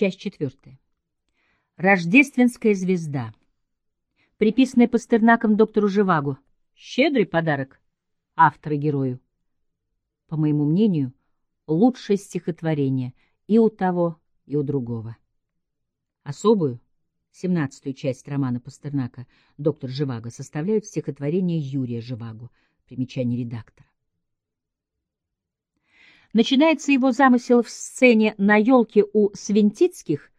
Часть четвертая. Рождественская звезда. Приписанная Пастернаком доктору Живаго. Щедрый подарок автора герою. По моему мнению, лучшее стихотворение и у того, и у другого. Особую, семнадцатую часть романа Пастернака «Доктор Живаго» составляют стихотворение Юрия Живаго, примечание редактора. Начинается его замысел в сцене на елке у Свинтицких,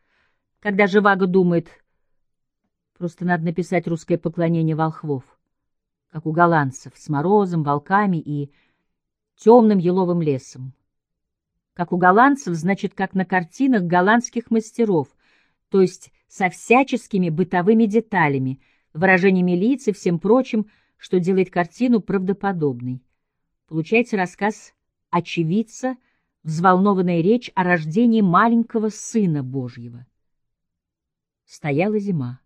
когда Живаго думает, просто надо написать русское поклонение волхвов, как у голландцев, с морозом, волками и темным еловым лесом. Как у голландцев, значит, как на картинах голландских мастеров, то есть со всяческими бытовыми деталями, выражениями лиц и всем прочим, что делает картину правдоподобной. Получается рассказ очевидца, взволнованная речь о рождении маленького Сына Божьего. Стояла зима,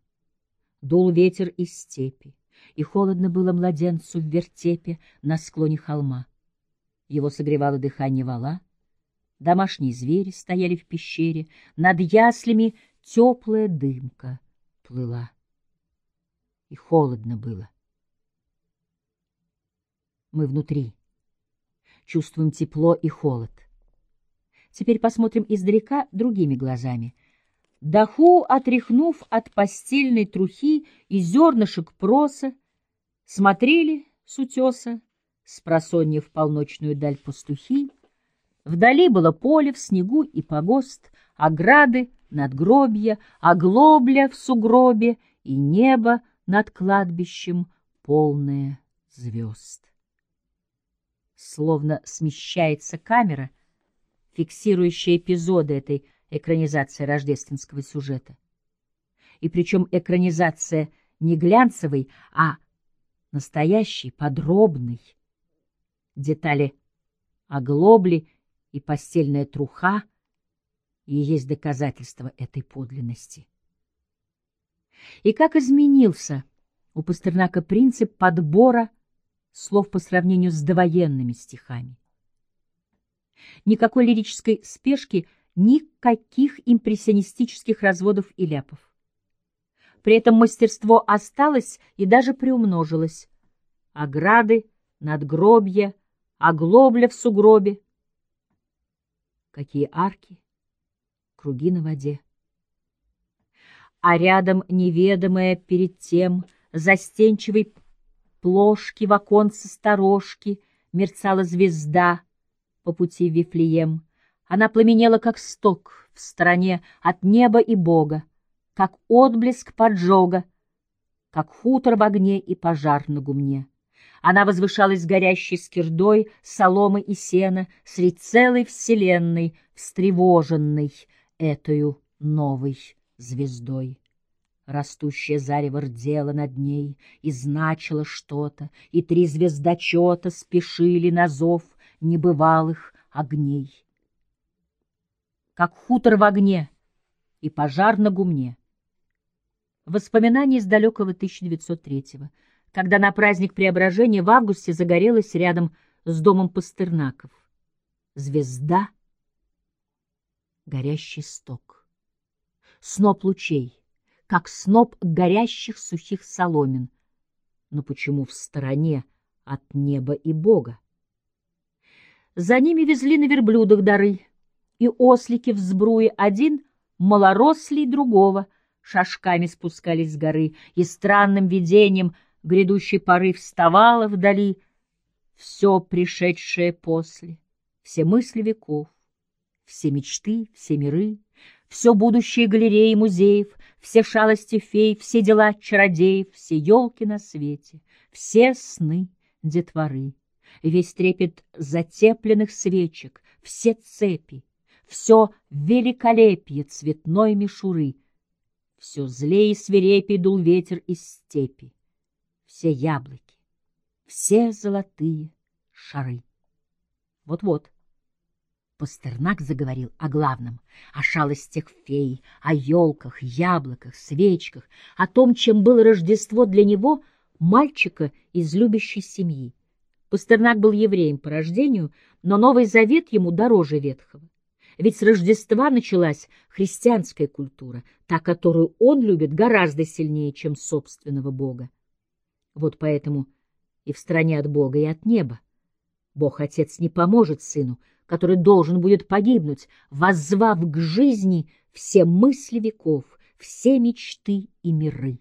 дул ветер из степи, и холодно было младенцу в вертепе на склоне холма. Его согревало дыхание вала, домашние звери стояли в пещере, над яслями теплая дымка плыла. И холодно было. Мы внутри чувствуем тепло и холод. Теперь посмотрим издалека другими глазами. Даху, отряхнув от постельной трухи и зернышек проса, смотрели с утеса, с просонья в полночную даль пастухи. Вдали было поле в снегу и погост, ограды, надгробья, оглобля в сугробе и небо над кладбищем полное звезд словно смещается камера, фиксирующая эпизоды этой экранизации рождественского сюжета. И причем экранизация не глянцевой, а настоящей, подробной. Детали оглобли и постельная труха и есть доказательство этой подлинности. И как изменился у Пастернака принцип подбора слов по сравнению с довоенными стихами. Никакой лирической спешки, никаких импрессионистических разводов и ляпов. При этом мастерство осталось и даже приумножилось. Ограды, надгробья, оглобля в сугробе. Какие арки, круги на воде. А рядом неведомое перед тем застенчивый плошки в оконце сторожки мерцала звезда по пути в Вифлеем. Она пламенела, как сток в стороне от неба и Бога, как отблеск поджога, как хутор в огне и пожар на гумне. Она возвышалась горящей скирдой, соломы и сена, средь целой вселенной, встревоженной этою новой звездой. Растущее зарево рдело над ней и значило что-то, и три звездочета спешили на зов небывалых огней. Как хутор в огне и пожар на гумне. Воспоминания из далекого 1903-го, когда на праздник Преображения в августе загорелась рядом с домом Пастернаков. Звезда, горящий сток, сноп лучей — как сноп горящих сухих соломин. Но почему в стороне от неба и Бога? За ними везли на верблюдах дары, и ослики в сбруе один малорослей другого шажками спускались с горы, и странным видением грядущей поры вставало вдали все пришедшее после, все мысли веков, все мечты, все миры, все будущее галереи музеев, все шалости фей, все дела чародеев, все елки на свете, все сны детворы, весь трепет затепленных свечек, все цепи, все великолепие цветной мишуры, все злее и свирепей дул ветер из степи, все яблоки, все золотые шары. Вот-вот. Пастернак заговорил о главном, о шалостях фей, о елках, яблоках, свечках, о том, чем было Рождество для него, мальчика из любящей семьи. Пастернак был евреем по рождению, но Новый Завет ему дороже Ветхого. Ведь с Рождества началась христианская культура, та, которую он любит гораздо сильнее, чем собственного Бога. Вот поэтому и в стране от Бога, и от неба. Бог-Отец не поможет сыну, который должен будет погибнуть, воззвав к жизни все мысли веков, все мечты и миры.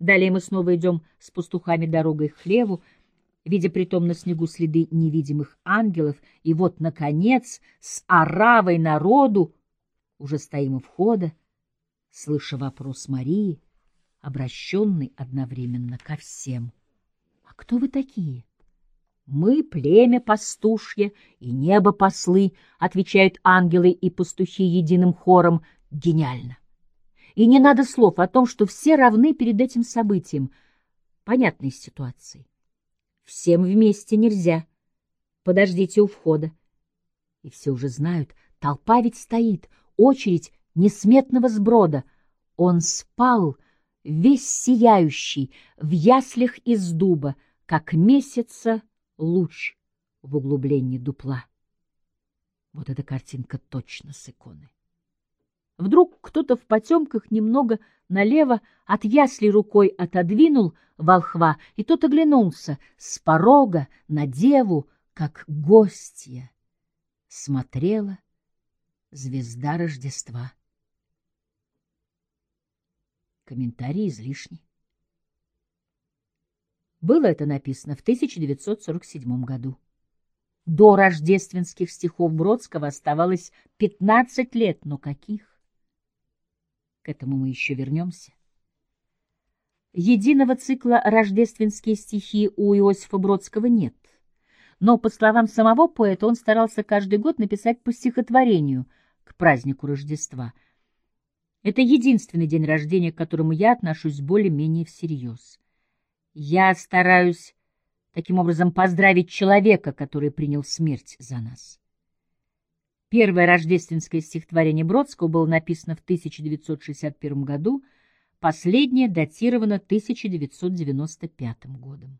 Далее мы снова идем с пастухами дорогой к хлеву, видя притом на снегу следы невидимых ангелов, и вот, наконец, с оравой народу уже стоим у входа, слыша вопрос Марии, обращенный одновременно ко всем. «А кто вы такие?» «Мы — племя пастушье и небо послы», — отвечают ангелы и пастухи единым хором. Гениально! И не надо слов о том, что все равны перед этим событием, понятной ситуации. Всем вместе нельзя. Подождите у входа. И все уже знают, толпа ведь стоит, очередь несметного сброда. Он спал, весь сияющий, в яслях из дуба, как месяца луч в углублении дупла. Вот эта картинка точно с иконы. Вдруг кто-то в потемках немного налево от ясли рукой отодвинул волхва, и тот оглянулся с порога на деву, как гостья. Смотрела звезда Рождества. Комментарий излишний. Было это написано в 1947 году. До рождественских стихов Бродского оставалось 15 лет, но каких? К этому мы еще вернемся. Единого цикла «Рождественские стихи» у Иосифа Бродского нет. Но, по словам самого поэта, он старался каждый год написать по стихотворению к празднику Рождества. Это единственный день рождения, к которому я отношусь более-менее всерьез. Я стараюсь таким образом поздравить человека, который принял смерть за нас. Первое рождественское стихотворение Бродского было написано в 1961 году, последнее датировано 1995 годом.